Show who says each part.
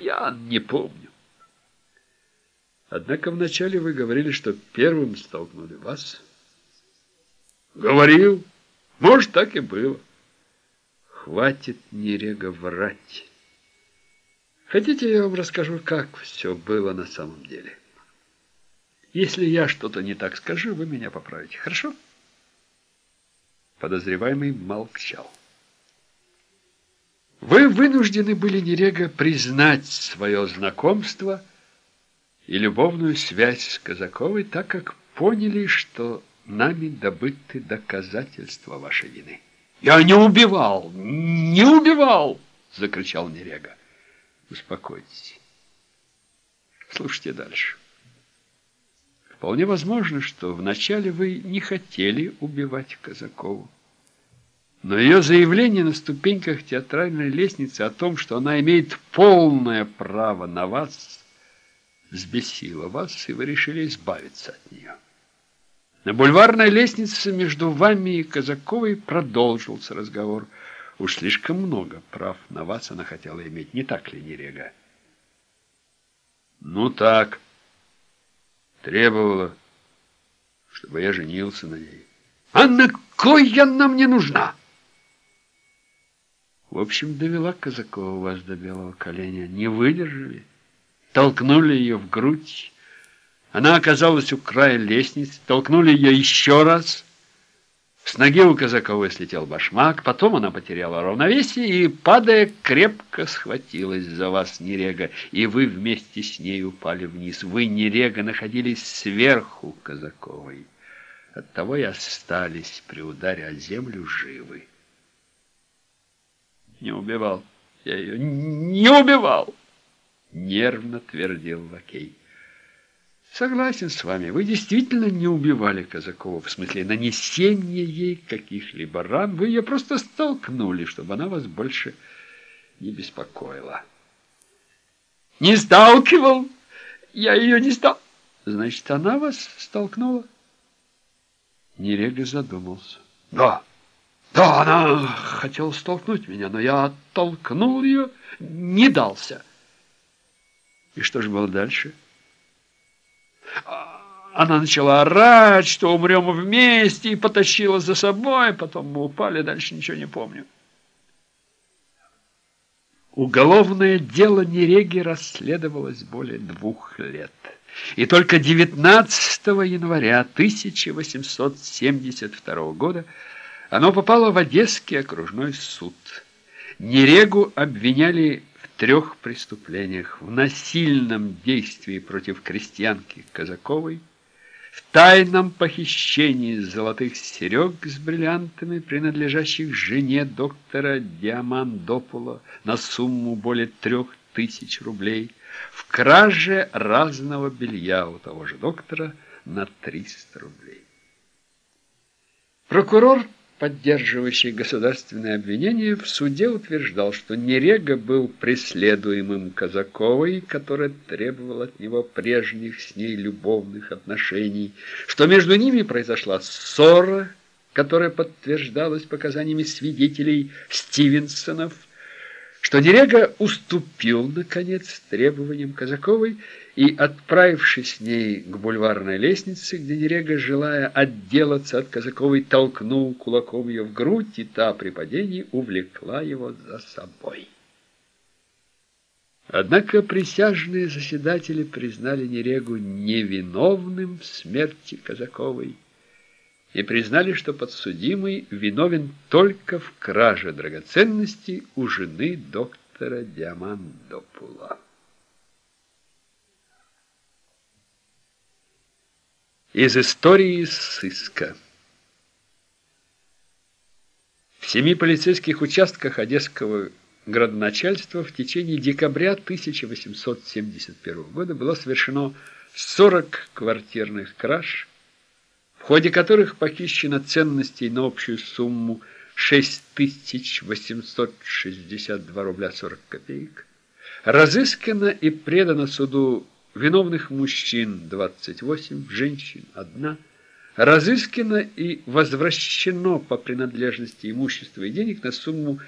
Speaker 1: пьян, не помню. Однако вначале вы говорили, что первым столкнули вас. Говорил. Может, так и было. Хватит нерега врать. Хотите, я вам расскажу, как все было на самом деле? Если я что-то не так скажу, вы меня поправите, хорошо? Подозреваемый молчал. Вы вынуждены были, Нерега, признать свое знакомство и любовную связь с Казаковой, так как поняли, что нами добыты доказательства вашей вины. «Я не убивал! Не убивал!» — закричал Нерега. «Успокойтесь. Слушайте дальше. Вполне возможно, что вначале вы не хотели убивать Казакову. Но ее заявление на ступеньках театральной лестницы о том, что она имеет полное право на вас, взбесило вас, и вы решили избавиться от нее. На бульварной лестнице между вами и Казаковой продолжился разговор. Уж слишком много прав на вас она хотела иметь, не так ли, Нерега? Ну так, требовала, чтобы я женился на ней. А на кой она мне нужна? В общем, довела Казакова вас до белого коленя. Не выдержали, толкнули ее в грудь. Она оказалась у края лестницы, толкнули ее еще раз. С ноги у Казаковой слетел башмак, потом она потеряла равновесие и, падая, крепко схватилась за вас, Нерега, и вы вместе с ней упали вниз. Вы, Нерега, находились сверху Казаковой. Оттого и остались при ударе о землю живы. Не убивал. Я ее не убивал. Нервно твердил лакей. Согласен с вами, вы действительно не убивали Казакову, в смысле нанесения ей каких-либо ран. Вы ее просто столкнули, чтобы она вас больше не беспокоила. Не сталкивал? Я ее не стал. Значит, она вас столкнула? Нерега задумался. Да. Да, она хотела столкнуть меня, но я оттолкнул ее, не дался. И что же было дальше? Она начала орать, что умрем вместе, и потащила за собой. Потом мы упали, дальше ничего не помню. Уголовное дело Нереги расследовалось более двух лет. И только 19 января 1872 года оно попало в Одесский окружной суд. Нерегу обвиняли в трех преступлениях. В насильном действии против крестьянки Казаковой, в тайном похищении золотых серег с бриллиантами, принадлежащих жене доктора Диамандопула на сумму более трех тысяч рублей, в краже разного белья у того же доктора на 300 рублей. Прокурор поддерживающий государственное обвинение, в суде утверждал, что Нерега был преследуемым Казаковой, которая требовала от него прежних с ней любовных отношений, что между ними произошла ссора, которая подтверждалась показаниями свидетелей Стивенсонов, что Нерега уступил, наконец, требованиям Казаковой и, отправившись с ней к бульварной лестнице, где Нерега, желая отделаться от Казаковой, толкнул кулаком ее в грудь, и та при падении увлекла его за собой. Однако присяжные заседатели признали Нерегу невиновным в смерти Казаковой и признали, что подсудимый виновен только в краже драгоценностей у жены доктора Диамандопула. Из истории сыска. В семи полицейских участках Одесского градоначальства в течение декабря 1871 года было совершено 40 квартирных краж, в ходе которых похищено ценностей на общую сумму 6862 рубля 40 копеек, разыскано и предано суду виновных мужчин 28, женщин одна, разыскано и возвращено по принадлежности имущества и денег на сумму